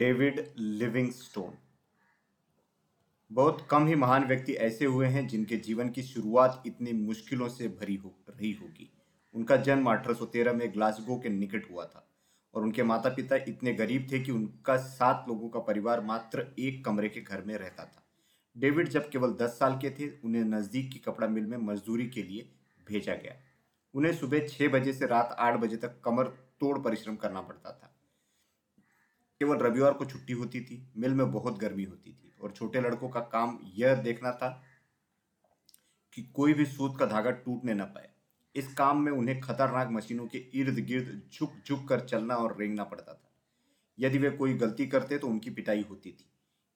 David Livingstone. बहुत कम ही महान व्यक्ति ऐसे हुए हैं जिनके जीवन की शुरुआत इतनी मुश्किलों से भरी हो, रही होगी। उनका जन्म 1813 में ग्लासगो के निकट हुआ था और उनके माता पिता इतने गरीब थे कि उनका सात लोगों का परिवार मात्र एक कमरे के घर में रहता था। डेविड जब केवल दस साल के थे, उन्हें नज़दीक की कपड़ा मिल में मजदूरी के लिए भेजा गया। उन्हें सुबह छः बजे से रात आठ बजे तक कमर तोड़ परिश्रम करना पड़ता था। केवल रविवार को छुट्टी होती थी, मिल में बहुत गर्मी होती थी और छोटे लड़कों का काम यह देखना था कि कोई भी सूत का धागा टूटने न पाए। इस काम में उन्हें खतरनाक मशीनों के इर्द गिर्द झुक झुक कर चलना और रेंगना पड़ता था। यदि वे कोई गलती करते तो उनकी पिटाई होती थी।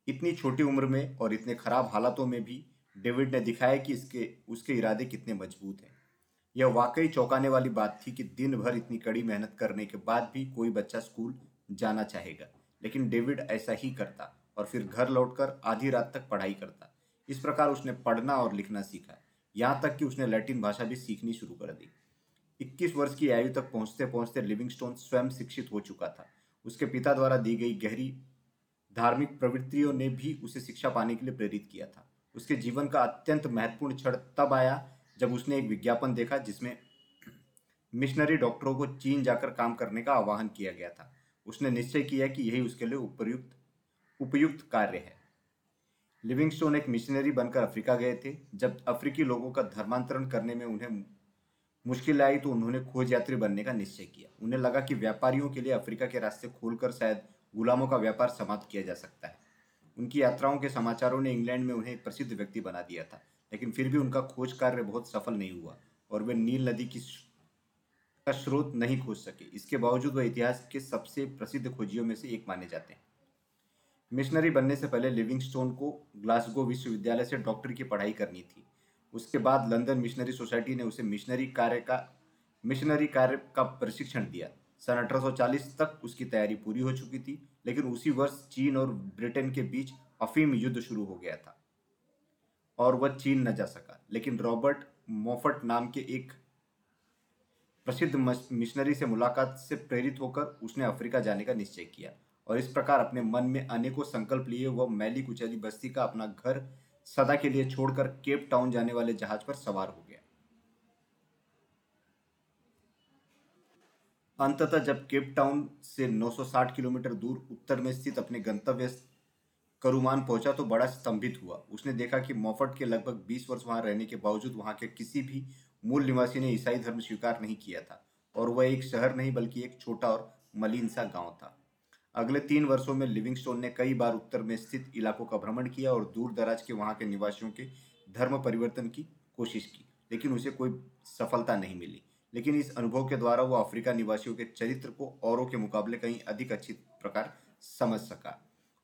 इतनी छोटी उम्र में और इतने खराब हालातों में भी डेविड ने दिखाया कि इसके, उसके इरादे कितने मज़बूत हैं। यह वाकई चौंकाने वाली बात थी कि दिन भर इतनी कड़ी मेहनत करने के बाद भी कोई बच्चा स्कूल जाना चाहेगा। लेकिन डेविड ऐसा ही करता और फिर घर लौटकर आधी रात तक पढ़ाई करता। इस प्रकार उसने पढ़ना और लिखना सीखा। यहाँ तक कि उसने लैटिन भाषा भी सीखनी शुरू कर दी। 21 वर्ष की आयु तक पहुँचते पहुँचते लिविंगस्टोन स्वयं शिक्षित हो चुका था। उसके पिता द्वारा दी गई गहरी धार्मिक प्रवृत्तियों ने भी उसे शिक्षा पाने के लिए प्रेरित किया था। उसके जीवन का अत्यंत महत्वपूर्ण क्षण तब आया जब उसने एक विज्ञापन देखा जिसमें मिशनरी डॉक्टरों को चीन जाकर काम करने का आह्वान किया गया था। उसने निश्चय किया कि यही उसके लिए उपयुक्त उपयुक्त कार्य है। लिविंगस्टोन एक मिशनरी बनकर अफ्रीका गए थे। जब अफ्रीकी लोगों का धर्मांतरण करने में उन्हें मुश्किल आई तो उन्होंने खोज यात्री बनने का निश्चय किया। उन्हें लगा कि व्यापारियों के लिए अफ्रीका के रास्ते खोलकर शायद गुलामों का व्यापार समाप्त किया जा सकता है। उनकी यात्राओं के समाचारों ने इंग्लैंड में उन्हें प्रसिद्ध व्यक्ति बना दिया था, लेकिन फिर भी उनका खोज कार्य बहुत सफल नहीं हुआ और वे नील नदी की का स्रोत नहीं खोज सके। इसके बावजूद वह इतिहास के सबसे प्रसिद्ध खोजियों में से एक माने जाते हैं। मिशनरी बनने से पहले लिविंगस्टोन को ग्लासगो विश्वविद्यालय से डॉक्टर की पढ़ाई करनी थी। उसके बाद लंदन मिशनरी सोसाइटी ने उसे मिशनरी कार्य का, मिशनरी कार्य का प्रशिक्षण दिया। सन 1840 तक उसकी तैयारी पूरी हो चुकी थी, लेकिन उसी वर्ष चीन और ब्रिटेन के बीच अफीम युद्ध शुरू हो गया था। और वह चीन न जा सका। लेकिन रॉबर्ट मोफट नाम के एक प्रसिद्ध मिशनरी से मुलाकात से प्रेरित होकर उसने अफ्रीका जाने का निश्चय किया और इस प्रकार अपने मन में अनेकों संकल्प लिए वह मैली कुचैली बस्ती का अपना घर सदा के लिए छोड़कर केप टाउन जाने वाले जहाज़ पर सवार हो गया। अंततः जब केप टाउन से 960 किलोमीटर दूर उत्तर में स्थित अपने गंतव्य करुमान पहुँचा तो बड़ा स्तंभित हुआ। उसने देखा कि मोफट के लगभग 20 वर्ष वहाँ रहने के बावजूद वहाँ के किसी भी मूल निवासी ने ईसाई धर्म स्वीकार नहीं किया था और वह एक शहर नहीं बल्कि एक छोटा और मलिन सा गाँव था। अगले तीन वर्षों में लिविंगस्टोन ने कई बार उत्तर में स्थित इलाकों का भ्रमण किया और दूर दराज के वहाँ के निवासियों के धर्म परिवर्तन की कोशिश की, लेकिन उसे कोई सफलता नहीं मिली। लेकिन इस अनुभव के द्वारा वो अफ्रीका निवासियों के चरित्र को औरों के मुकाबले कहीं अधिक अच्छी प्रकार समझ सका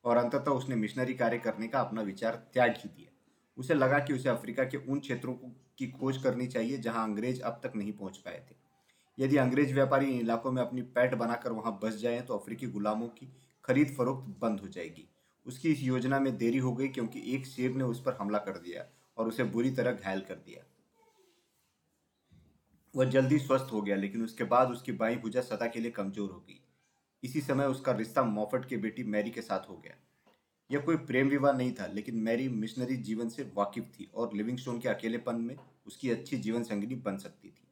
और अंततः उसने मिशनरी कार्य करने का अपना विचार त्याग ही दिया। उसे लगा कि उसे अफ्रीका के उन क्षेत्रों खोज करनी चाहिए जहाँ अंग्रेज़ अब तक नहीं पहुँच पाए थे। यदि अंग्रेज़ व्यापारी इन इलाकों में अपनी पैठ बनाकर वहाँ बस जाएँ तो अफ्रीकी गुलामों की खरीद फरोख्त बंद हो जाएगी। उसकी इस योजना में देरी हो गई क्योंकि एक शेर ने उस पर हमला कर दिया और उसे बुरी तरह घायल कर दिया। वह जल्दी स्वस्थ हो गया, लेकिन उसके बाद उसकी बाई भुजा सदा के लिए कमज़ोर हो गई। इसी समय उसका रिश्ता मोफट की बेटी मैरी के साथ हो गया। यह कोई प्रेम विवाह नहीं था, लेकिन मैरी मिशनरी जीवन से वाकिफ थी और लिविंगस्टोन के अकेलेपन में उसकी अच्छी जीवन संगिनी बन सकती थी।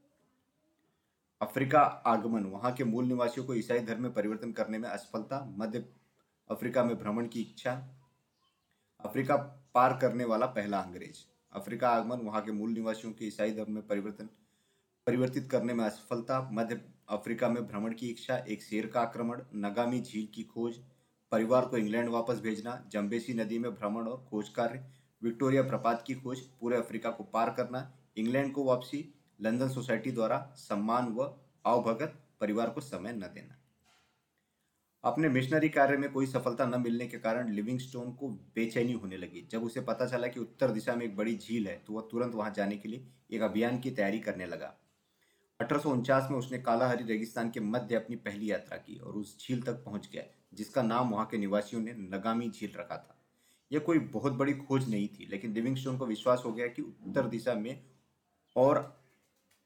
अफ्रीका आगमन, वहाँ के मूल निवासियों को ईसाई धर्म में परिवर्तन करने में असफलता, मध्य अफ्रीका में भ्रमण की इच्छा, अफ्रीका पार करने वाला पहला अंग्रेज़। अफ्रीका आगमन, वहाँ के मूल निवासियों के ईसाई धर्म में परिवर्तन, परिवर्तित करने में असफलता, मध्य अफ्रीका में भ्रमण की इच्छा, एक शेर का आक्रमण, नगामी झील की खोज, परिवार को इंग्लैंड वापस भेजना, जम्बेसी नदी में भ्रमण और खोज कार्य विक्टोरिया प्रपात की खोज पूरे अफ्रीका को पार करना, इंग्लैंड को वापसी, लंदन सोसाइटी द्वारा सम्मान व अवभगत परिवार को समय न देना। अपने मिशनरी कार्य में कोई सफलता न मिलने के कारण लिविंगस्टोन को बेचैनी होने लगी। जब उसे पता चला कि उत्तर दिशा में एक बड़ी झील है तो वह तुरंत वहाँ जाने के लिए एक अभियान की तैयारी करने लगा। अठारह सौ उनचास में उसने कालाहरी रेगिस्तान के मध्य अपनी पहली यात्रा की और उस झील तक पहुँच गया, जिसका नाम वहाँ के निवासियों ने नगामी झील रखा था। यह कोई बहुत बड़ी खोज नहीं थी, लेकिन लिविंगस्टोन को विश्वास हो गया कि उत्तर दिशा में और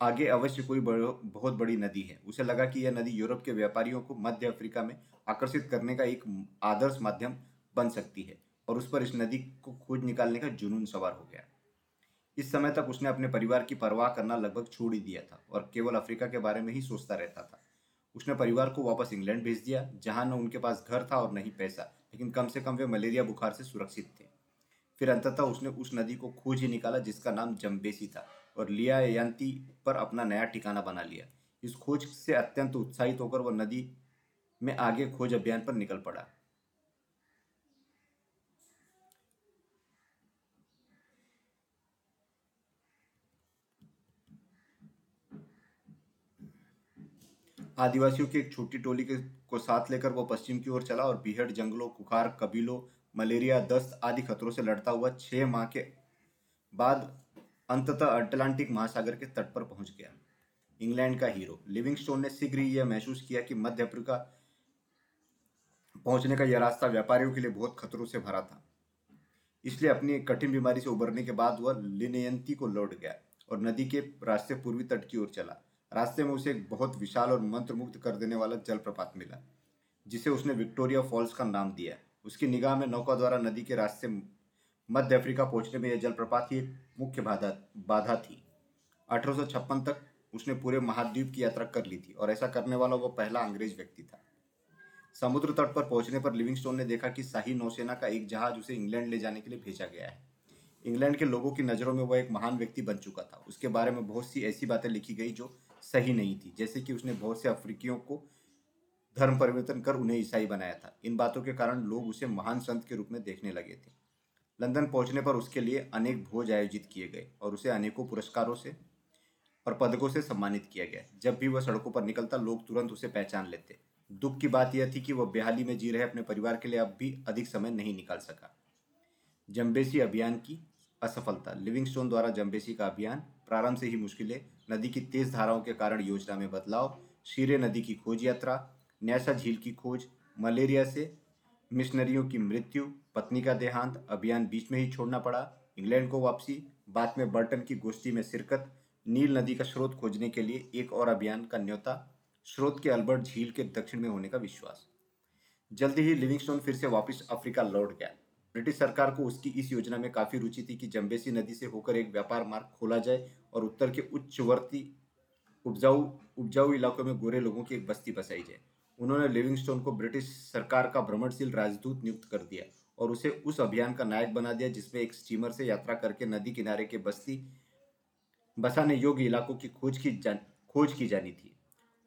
आगे अवश्य कोई बहुत बड़ी नदी है। उसे लगा कि यह नदी यूरोप के व्यापारियों को मध्य अफ्रीका में आकर्षित करने का एक आदर्श माध्यम बन सकती है और उस पर इस नदी को खोज निकालने का जुनून सवार हो गया। इस समय तक उसने अपने परिवार की परवाह करना लगभग छोड़ ही दिया था और केवल अफ्रीका के बारे में ही सोचता रहता था। उसने परिवार को वापस इंग्लैंड भेज दिया, जहाँ न उनके पास घर था और न ही पैसा। लेकिन कम से कम वे मलेरिया बुखार से सुरक्षित थे। फिर अंततः उसने उस नदी को खोज ही निकाला, जिसका नाम जम्बेसी था, और लिया यंती पर अपना नया ठिकाना बना लिया। इस खोज से अत्यंत उत्साहित होकर वह नदी में आगे खोज अभियान पर निकल पड़ा। आदिवासियों की एक छोटी टोली के, को साथ लेकर वो पश्चिम की ओर चला और बीहड़, जंगलों, कुखार, कबीलों, मलेरिया, दस्त आदि खतरों से लड़ता हुआ छह माह के बाद अंततः अटलांटिक महासागर के तट पर पहुँच गया। इंग्लैंड का हीरो लिविंगस्टोन ने शीघ्र ही यह महसूस किया कि मध्य अफ्रीका पहुँचने का यह रास्ता व्यापारियों के लिए बहुत खतरों से भरा था। इसलिए अपनी कठिन बीमारी से उबरने के बाद वह लिनयंती को लौट गया और नदी के रास्ते पूर्वी तट की ओर चला। रास्ते में उसे एक बहुत विशाल और मंत्रमुग्ध कर देने वाला जलप्रपात मिला, जिसे उसने विक्टोरिया फॉल्स का नाम दिया। उसकी निगाह में नौका द्वारा नदी के रास्ते मध्य अफ्रीका पहुँचने में यह जलप्रपात ही मुख्य बाधा बाधा थी। अठारह तक उसने पूरे महाद्वीप की यात्रा कर ली थी और ऐसा करने वाला वह पहला अंग्रेज़ व्यक्ति था। समुद्र तट पर पहुँचने पर लिविंगस्टोन ने देखा कि शाही नौसेना का एक जहाज़ उसे इंग्लैंड ले जाने के लिए भेजा गया है। इंग्लैंड के लोगों की नज़रों में वह एक महान व्यक्ति बन चुका था। उसके बारे में बहुत सी ऐसी बातें लिखी गई जो सही नहीं थी। जैसे कि उसने बहुत से अफ्रीकियों को धर्म परिवर्तन कर उन्हें ईसाई बनाया था। इन बातों के कारण लोग उसे महान संत के रूप में देखने लगे थे। लंदन पहुँचने पर उसके लिए अनेक भोज आयोजित किए गए और उसे अनेकों पुरस्कारों से और पदकों से सम्मानित किया गया। जब भी वह सड़कों पर निकलता, लोग तुरंत उसे पहचान लेते। दुख की बात यह थी कि वह बेहाली में जी रहे अपने परिवार के लिए अब भी अधिक समय नहीं निकाल सका। जम्बेसी अभियान की असफलता। लिविंगस्टोन द्वारा जम्बेसी का अभियान प्रारंभ से ही मुश्किलें। नदी की तेज धाराओं के कारण योजना में बदलाव। शीरे नदी की खोज यात्रा। न्यासा झील की खोज। मलेरिया से मिशनरियों की मृत्यु। पत्नी का देहांत। अभियान बीच में ही छोड़ना पड़ा। इंग्लैंड को वापसी। बाद में बर्टन की गोष्ठी में शिरकत। नील नदी का स्रोत खोजने के लिए एक और अभियान का न्योता। स्रोत के अल्बर्ट झील के दक्षिण में होने का विश्वास। जल्दी ही लिविंगस्टोन फिर से वापस अफ्रीका लौट गया। ब्रिटिश सरकार को उसकी इस योजना में काफ़ी रुचि थी कि जम्बेसी नदी से होकर एक व्यापार मार्ग खोला जाए और उत्तर के उच्चवर्ती उपजाऊ उपजाऊ इलाकों में गोरे लोगों की एक बस्ती बसाई जाए। उन्होंने लिविंगस्टोन को ब्रिटिश सरकार का भ्रमणशील राजदूत नियुक्त कर दिया और उसे उस अभियान का नायक बना दिया जिसमें एक स्टीमर से यात्रा करके नदी किनारे के बस्ती बसाने योग्य इलाकों की खोज की जान, खोज की जानी थी।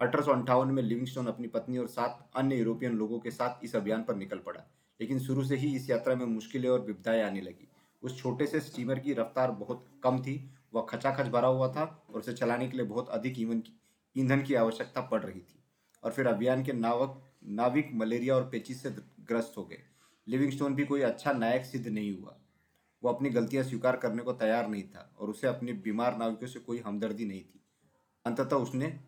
अठारह में लिविंगस्टोन अपनी पत्नी और सात अन्य यूरोपियन लोगों के साथ इस अभियान पर निकल पड़ा। लेकिन शुरू से ही इस यात्रा में मुश्किलें और विपदाएँ आने लगी। उस छोटे से स्टीमर की रफ्तार बहुत कम थी। वह खचाखच भरा हुआ था और उसे चलाने के लिए बहुत अधिक ईंधन की ईंधन की आवश्यकता पड़ रही थी और फिर अभियान के नावक, नाविक मलेरिया और पेचिस से ग्रस्त हो गए। लिविंगस्टोन भी कोई अच्छा नायक सिद्ध नहीं हुआ। वो अपनी गलतियाँ स्वीकार करने को तैयार नहीं था और उसे अपने बीमार नाविकों से कोई हमदर्दी नहीं थी। अंततः उसने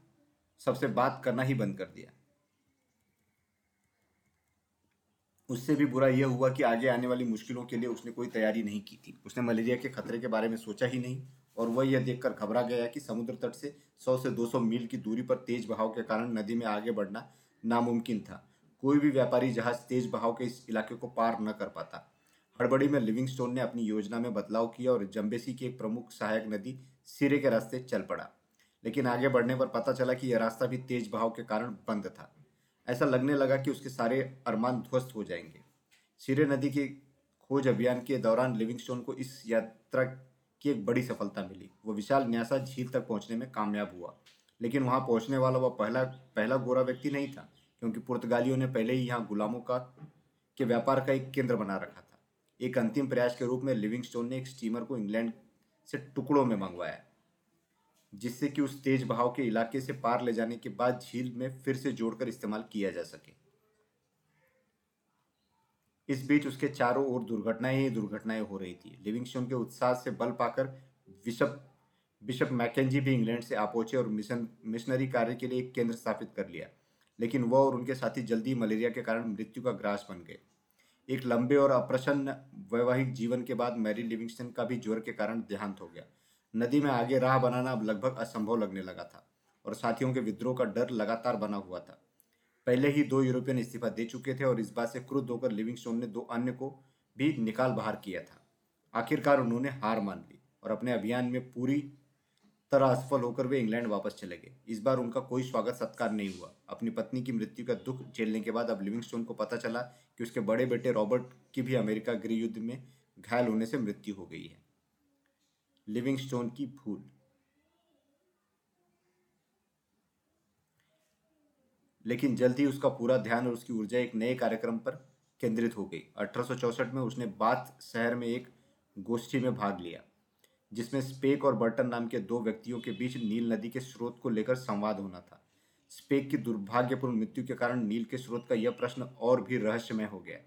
सबसे बात करना ही बंद कर दिया। उससे भी बुरा यह हुआ कि आगे आने वाली मुश्किलों के लिए उसने कोई तैयारी नहीं की थी। उसने मलेरिया के खतरे के बारे में सोचा ही नहीं और वह यह देखकर घबरा गया कि समुद्र तट से 100 से 200 मील की दूरी पर तेज बहाव के कारण नदी में आगे बढ़ना नामुमकिन था। कोई भी व्यापारी जहाज़ तेज बहाव के इस इलाके को पार न कर पाता। हड़बड़ी में लिविंगस्टोन ने अपनी योजना में बदलाव किया और जम्बेसी की एक प्रमुख सहायक नदी सिरे के रास्ते चल पड़ा। लेकिन आगे बढ़ने पर पता चला कि यह रास्ता भी तेज बहाव के कारण बंद था। ऐसा लगने लगा कि उसके सारे अरमान ध्वस्त हो जाएँगे। सिरे नदी के खोज अभियान के दौरान लिविंगस्टोन को इस यात्रा की एक बड़ी सफलता मिली। वो विशाल न्यासा झील तक पहुँचने में कामयाब हुआ। लेकिन वहाँ पहुँचने वाला वह पहला पहला गोरा व्यक्ति नहीं था, क्योंकि पुर्तगालियों ने पहले ही यहाँ गुलामों का, के व्यापार का एक केंद्र बना रखा था। एक अंतिम प्रयास के रूप में लिविंगस्टोन ने एक स्टीमर को इंग्लैंड से टुकड़ों में मंगवाया। जिससे कि उस तेज बहाव के इलाके से पार ले जाने के बाद झील में फिर से जोड़कर इस्तेमाल किया जा सके। इस बीच उसके चारों ओर दुर्घटनाएँ ही दुर्घटनाएँ हो रही थी। लिविंगस्टोन के उत्साह से बल पाकर बिशप बिशप मैकेंजी भी इंग्लैंड से आ पहुँचे और मिशन, मिशनरी कार्य के लिए एक केंद्र स्थापित कर लिया। लेकिन वह और उनके साथी जल्दी मलेरिया के कारण मृत्यु का ग्रास बन गए। एक लंबे और अप्रसन्न वैवाहिक जीवन के बाद मैरी लिविंगस्टन का भी ज्वर के कारण देहांत हो गया। नदी में आगे राह बनाना अब लगभग असंभव लगने लगा था और साथियों के विद्रोह का डर लगातार बना हुआ था। पहले ही दो यूरोपियन इस्तीफा दे चुके थे और इस बात से क्रुद्ध होकर लिविंगस्टोन ने दो अन्य को भी निकाल बाहर किया था। आखिरकार उन्होंने हार मान ली और अपने अभियान में पूरी तरह असफल होकर वे इंग्लैंड वापस चले गए। इस बार उनका कोई स्वागत सत्कार नहीं हुआ। अपनी पत्नी की मृत्यु का दुख झेलने के बाद अब लिविंगस्टोन को पता चला कि उसके बड़े बेटे रॉबर्ट की भी अमेरिका गृह युद्ध में घायल होने से मृत्यु हो गई है। लिविंगस्टोन की भूल लेकिन जल्द ही उसका पूरा ध्यान और उसकी ऊर्जा एक नए कार्यक्रम पर केंद्रित हो गई। अठारह में उसने बाथ शहर में एक गोष्ठी में भाग लिया, जिसमें स्पेक और बर्टन नाम के दो व्यक्तियों के बीच नील नदी के स्रोत को लेकर संवाद होना था। स्पेक की दुर्भाग्यपूर्ण मृत्यु के कारण नील के स्रोत का यह प्रश्न और भी रहस्यमय हो गया।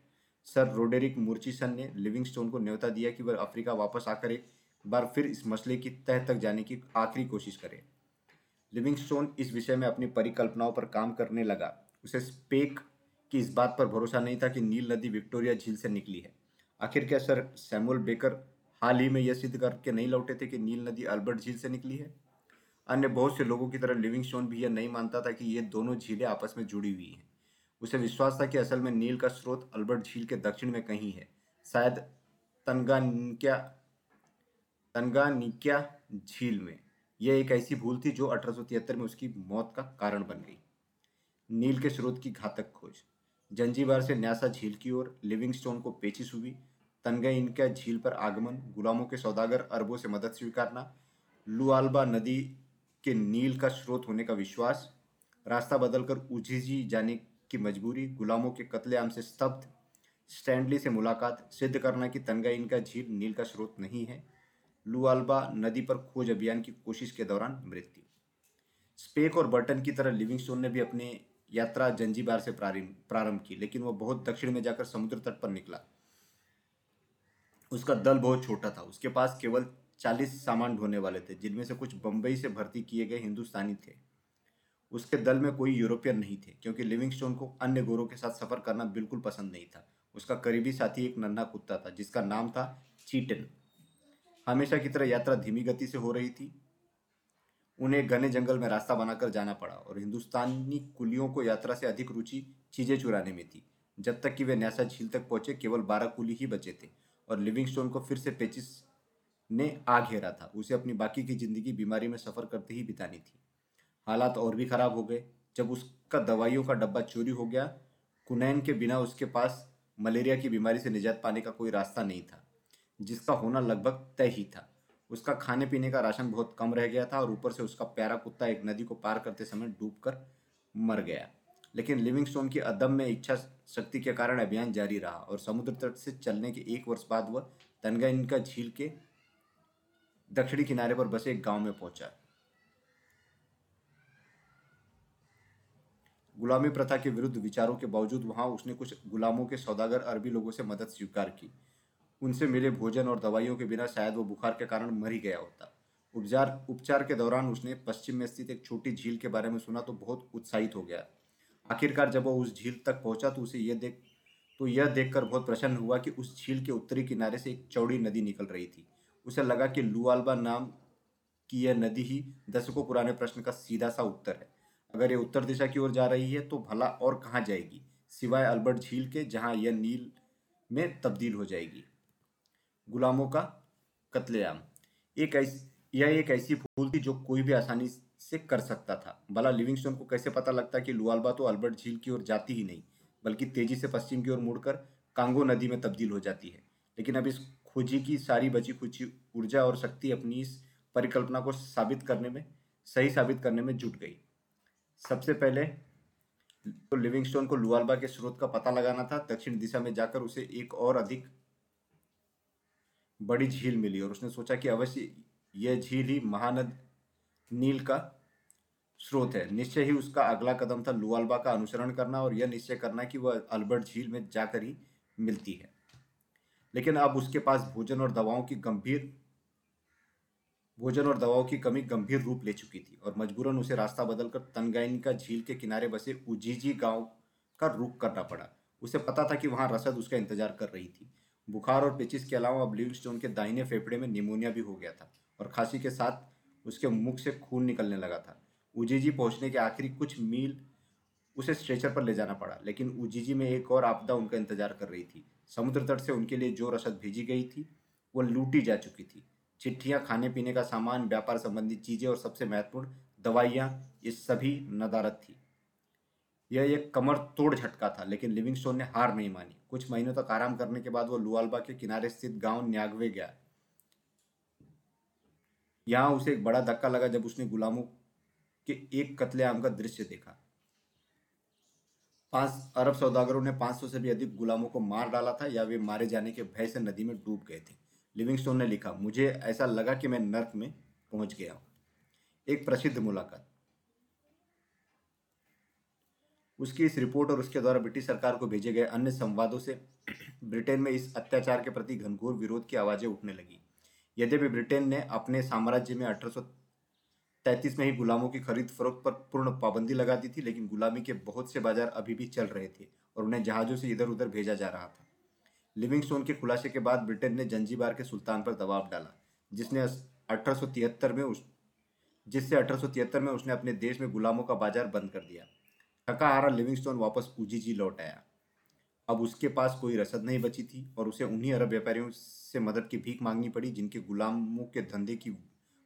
सर रोडेरिक मूर्चिसन ने लिविंगस्टोन को न्योता दिया कि वह अफ्रीका वापस आकर एक बार फिर इस मसले की तह तक जाने की आखिरी कोशिश करे। लिविंगस्टोन इस विषय में अपनी परिकल्पनाओं पर काम करने लगा। उसे स्पेक की इस बात पर भरोसा नहीं था कि नील नदी विक्टोरिया झील से निकली है। आखिर क्या सर सैमुअल बेकर हाल ही में यह सिद्ध करके नहीं लौटे थे कि नील नदी अल्बर्ट झील से निकली है? अन्य बहुत से लोगों की तरह लिविंग स्टोन भी यह नहीं मानता था कि ये दोनों झीलें आपस में जुड़ी हुई हैं। उसे विश्वास था कि असल में नील का स्रोत अल्बर्ट झील के दक्षिण में कहीं है। शायद तनगानिक्या तनगानिक्या झील में। यह एक ऐसी भूल थी जो अठारह सौ तिहत्तर में उसकी मौत का कारण बन गई। नील के स्रोत की घातक खोज। जंजीबार से न्यासा झील की ओर लिविंगस्टोन को पेचिस हुई तनगई इनका झील पर आगमन, गुलामों के सौदागर अरबों से मदद स्वीकारना, लुआलबा नदी के नील का स्रोत होने का विश्वास, रास्ता बदलकर उझिजी जाने की मजबूरी, गुलामों के कत्लेआम से स्तब्ध, स्टैंडली से मुलाकात, सिद्ध करना कि तनगाई इनका झील नील का स्रोत नहीं है। लुआलबा नदी पर खोज अभियान की कोशिश के दौरान मृत्यु। स्पेक और बर्टन की तरह लिविंगस्टोन ने भी अपने यात्रा जंजीबार से प्रारंभ की, लेकिन वह बहुत दक्षिण में जाकर समुद्र तट पर निकला। उसका दल बहुत छोटा था। उसके पास केवल चालीस सामान ढोने वाले थे, जिनमें से कुछ बम्बई से भर्ती किए गए हिंदुस्तानी थे। उसके दल में कोई यूरोपियन नहीं थे, क्योंकि लिविंगस्टोन को अन्य गोरों के साथ सफ़र करना बिल्कुल पसंद नहीं था। उसका करीबी साथी एक नन्हा कुत्ता था, जिसका नाम था चीटन। हमेशा की तरह यात्रा धीमी गति से हो रही थी। उन्हें घने जंगल में रास्ता बनाकर जाना पड़ा और हिंदुस्तानी कुलियों को यात्रा से अधिक रुचि चीज़ें चुराने में थी। जब तक कि वे न्यासा झील तक पहुँचे, केवल बारह कुली ही बचे थे और लिविंगस्टोन को फिर से पेचिस ने आ घेरा था। उसे अपनी बाकी की ज़िंदगी बीमारी में सफ़र करते ही बितानी थी। हालात और भी खराब हो गए। जब उसका दवाइयों का डब्बा चोरी हो गया, कुनैन के बिना उसके पास मलेरिया की बीमारी से निजात पाने का कोई रास्ता नहीं था। जिसका होना लगभग तय ही था। उसका खाने पीने का राशन बहुत कम रह गया था और ऊपर से उसका प्यारा कुत्ता एक नदी को पार करते समय डूबकर मर गया। लेकिन लिविंगस्टोन की अदम्य इच्छा शक्ति के कारण अभियान जारी रहा और समुद्र तट से चलने के एक वर्ष बाद वह तनगाइनका झील के दक्षिणी किनारे पर बसे एक गाँव में पहुँचा। गुलामी प्रथा के विरुद्ध विचारों के बावजूद वहाँ उसने कुछ गुलामों के सौदागर अरबी लोगों से मदद स्वीकार की। उनसे मिले भोजन और दवाइयों के बिना शायद वो बुखार के कारण मर ही गया होता। उपचार उपचार के दौरान उसने पश्चिम में स्थित एक छोटी झील के बारे में सुना तो बहुत उत्साहित हो गया। आखिरकार जब वह उस झील तक पहुँचा तो उसे यह देख तो यह देखकर बहुत प्रसन्न हुआ कि उस झील के उत्तरी किनारे से एक चौड़ी नदी निकल रही थी। उसे लगा कि लुआलबा नाम की यह नदी ही दशकों पुराने प्रश्न का सीधा सा उत्तर है। अगर ये उत्तर दिशा की ओर जा रही है तो भला और कहाँ जाएगी? सिवाय अल्बर्ट झील के, जहाँ यह नील में तब्दील हो जाएगी। गुलामों का कत्लेआम। एक ऐसी, यह एक ऐसी भूल थी जो कोई भी आसानी से कर सकता था। भला लिविंगस्टोन को कैसे पता लगता कि लुआलबा तो अल्बर्ट झील की ओर जाती ही नहीं, बल्कि तेज़ी से पश्चिम की ओर मुड़कर कांगो नदी में तब्दील हो जाती है। लेकिन अब इस खोजी की सारी बची खुची ऊर्जा और शक्ति अपनी इस परिकल्पना को साबित करने में, सही साबित करने में जुट गई। सबसे पहले तो लिविंगस्टोन को लुआलबा के स्रोत का पता लगाना था। दक्षिण दिशा में जाकर उसे एक और अधिक बड़ी झील मिली और उसने सोचा कि अवश्य यह झील ही महानद नील का स्रोत है। निश्चय ही उसका अगला कदम था लुआलबा का अनुसरण करना और यह निश्चय करना कि वह अल्बर्ट झील में जाकर ही मिलती है। लेकिन अब उसके पास भोजन और दवाओं की गंभीर भोजन और दवाओं की कमी गंभीर रूप ले चुकी थी और मजबूरन उसे रास्ता बदलकर तनगाइन का झील के किनारे बसे उजीजी गाँव का रुख करना पड़ा। उसे पता था कि वहाँ रसद उसका इंतज़ार कर रही थी। बुखार और पेचिस के अलावा अब लिविंगस्टोन के दाहिने फेफड़े में निमोनिया भी हो गया था और खांसी के साथ उसके मुख से खून निकलने लगा था। उजीजी पहुँचने के आखिरी कुछ मील उसे स्ट्रेचर पर ले जाना पड़ा, लेकिन उजीजी में एक और आपदा उनका इंतज़ार कर रही थी। समुद्र तट से उनके लिए जो रसद भेजी गई थी, वो लूटी जा चुकी थी। चिट्ठियाँ खाने पीने का सामान, व्यापार संबंधी चीज़ें और सबसे महत्वपूर्ण दवाइयाँ, ये सभी नदारत थी। यह एक कमर तोड़ झटका था, लेकिन लिविंगस्टोन ने हार नहीं मानी। कुछ महीनों तक आराम करने के बाद वो लुआलबा के किनारे स्थित गाँव न्यागवे गया। यहाँ उसे एक बड़ा धक्का लगा जब उसने गुलामों के एक कत्लेआम का दृश्य देखा। पाँच अरब सौदागरों ने 500 से भी अधिक गुलामों को मार डाला था या वे मारे जाने के भय से नदी में डूब गए थे। लिविंगस्टोन ने लिखा, मुझे ऐसा लगा कि मैं नर्क में पहुँच गया हूँ। एक प्रसिद्ध मुलाकात। उसकी इस रिपोर्ट और उसके द्वारा ब्रिटिश सरकार को भेजे गए अन्य संवादों से ब्रिटेन में इस अत्याचार के प्रति घनघोर विरोध की आवाज़ें उठने लगी। यद्यपि ब्रिटेन ने अपने साम्राज्य में अठारह में ही गुलामों की खरीद फरोख्त पर पूर्ण पाबंदी लगा दी थी, लेकिन गुलामी के बहुत से बाज़ार अभी भी चल रहे थे और उन्हें जहाजों से इधर उधर भेजा जा रहा था। लिविंगस्टोन के खुलासे के बाद ब्रिटेन ने जंजीबार के सुल्तान पर दबाव डाला, जिसने अठारह सौ तिहत्तर में उस, जिससे अठारह सौ तिहत्तर में उसने अपने देश में गुलामों का बाज़ार बंद कर दिया। थका हारा लिविंगस्टोन वापस उजीजी लौट आया। अब उसके पास कोई रसद नहीं बची थी और उसे उन्हीं अरब व्यापारियों से मदद की भीख मांगनी पड़ी जिनके गुलामों के धंधे की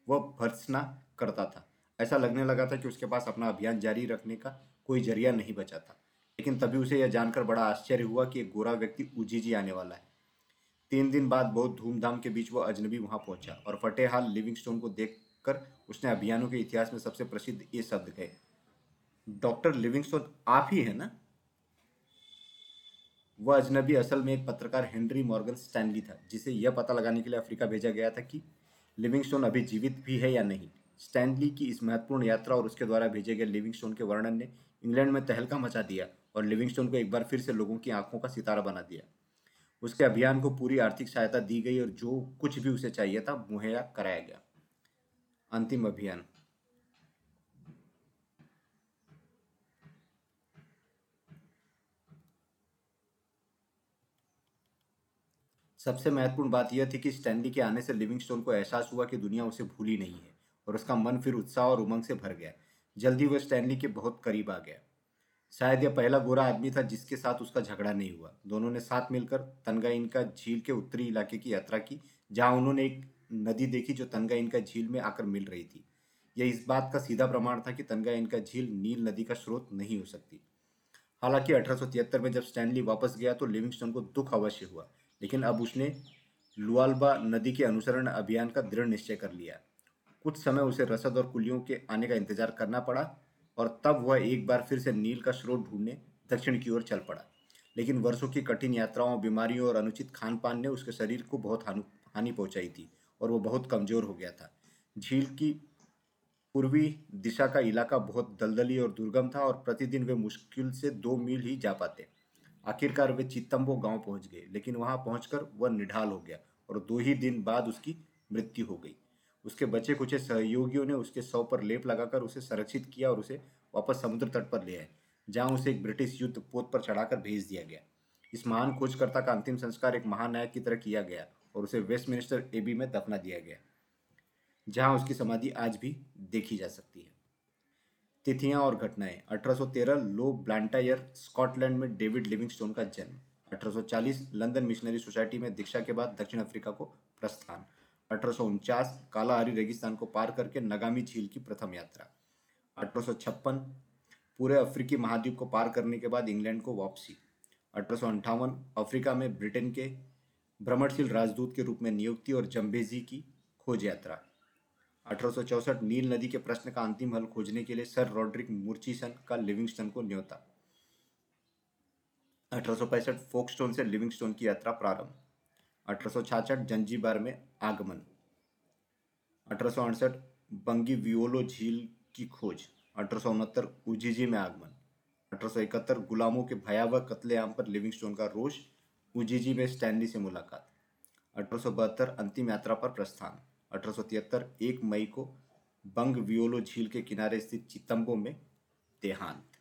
वह भर्सना करता था। ऐसा लगने लगा था कि उसके पास अपना अभियान जारी रखने का कोई ज़रिया नहीं बचा था। लेकिन तभी उसे यह जानकर बड़ा आश्चर्य हुआ कि एक गोरा व्यक्ति उजीजी आने वाला है। तीन दिन बाद बहुत धूमधाम के बीच वो अजनबी वहाँ पहुँचा और फतेहाल लिविंगस्टोन को देखकर उसने अभियानों के इतिहास में सबसे प्रसिद्ध ये शब्द कहे। डॉक्टर लिविंगस्टोन आप ही है ना? वह अजनबी असल में एक पत्रकार हेनरी मॉर्गन स्टैनली था, जिसे यह पता लगाने के लिए अफ्रीका भेजा गया था कि लिविंगस्टोन अभी जीवित भी है या नहीं। स्टैनली की इस महत्वपूर्ण यात्रा और उसके द्वारा भेजे गए लिविंगस्टोन के वर्णन ने इंग्लैंड में तहलका मचा दिया और लिविंगस्टोन को एक बार फिर से लोगों की आँखों का सितारा बना दिया। उसके अभियान को पूरी आर्थिक सहायता दी गई और जो कुछ भी उसे चाहिए था, मुहैया कराया गया। अंतिम अभियान। सबसे महत्वपूर्ण बात यह थी कि स्टैनली के आने से लिविंगस्टोन को एहसास हुआ कि दुनिया उसे भूली नहीं है और उसका मन फिर उत्साह और उमंग से भर गया। जल्दी वह स्टैनली के बहुत करीब आ गया। शायद यह पहला गोरा आदमी था जिसके साथ उसका झगड़ा नहीं हुआ। दोनों ने साथ मिलकर तनगाइन का झील के उत्तरी इलाके की यात्रा की, जहाँ उन्होंने एक नदी देखी जो तनगाइन का झील में आकर मिल रही थी। यह इस बात का सीधा प्रमाण था कि तनगाइन का झील नील नदी का स्रोत नहीं हो सकती। हालाँकि अठारह सौ तिहत्तर में जब स्टैनली वापस गया तो लिविंगस्टोन को दुख अवश्य हुआ। लेकिन अब उसने लुआलबा नदी के अनुसरण अभियान का दृढ़ निश्चय कर लिया। कुछ समय उसे रसद और कुलियों के आने का इंतज़ार करना पड़ा और तब वह एक बार फिर से नील का स्रोत ढूँढने दक्षिण की ओर चल पड़ा। लेकिन वर्षों की कठिन यात्राओं, बीमारियों और अनुचित खान पान ने उसके शरीर को बहुत हानि पहुंचाई थी और वह बहुत कमज़ोर हो गया था। झील की पूर्वी दिशा का इलाका बहुत दलदली और दुर्गम था और प्रतिदिन वे मुश्किल से दो मील ही जा पाते। आखिरकार वे चित्तम्बो गाँव पहुँच गए, लेकिन वहाँ पहुंचकर वह निढाल हो गया और दो ही दिन बाद उसकी मृत्यु हो गई। उसके बचे कुछ सहयोगियों ने उसके शव पर लेप लगाकर उसे संरक्षित किया और उसे वापस समुद्र तट पर ले आए, जहाँ उसे एक ब्रिटिश युद्ध पोत पर चढ़ाकर भेज दिया गया। इस महान खोजकर्ता का अंतिम संस्कार एक महानायक की तरह किया गया और उसे वेस्टमिनिस्टर एबी में दफना दिया गया, जहाँ उसकी समाधि आज भी देखी जा सकती है। तिथियाँ और घटनाएँ। 1813 लो ब्लांटायर, स्कॉटलैंड में डेविड लिविंगस्टोन का जन्म। 1840 लंदन मिशनरी सोसाइटी में दीक्षा के बाद दक्षिण अफ्रीका को प्रस्थान। अठारह कालाहारी रेगिस्तान को पार करके नगामी झील की प्रथम यात्रा। अठारह सौ छप्पन, पूरे अफ्रीकी महाद्वीप को पार करने के बाद इंग्लैंड को वापसी। अठारह अफ्रीका में ब्रिटेन के भ्रमणशील राजदूत के रूप में नियुक्ति और जम्बेजी की खोज यात्रा। अठारह नील नदी के प्रश्न का अंतिम हल खोजने के लिए सर रॉड्रिक मुर्चीसन का लिविंगस्टन को न्योता। अठारह फोकस्टोन से लिविंगस्टोन की यात्रा प्रारंभ। अठारह जंजीबार में आगमन। अठारह बंगी वियोलो झील की खोज। अठारह उजीजी में आगमन। अठारह गुलामों के भयावह कत्लेआम पर लिविंगस्टोन का रोष, उजीजी में स्टैनली से मुलाकात। अठारह अंतिम यात्रा पर प्रस्थान। अठारह एक मई को बंग वियोलो झील के किनारे स्थित चितम्बो में देहांत।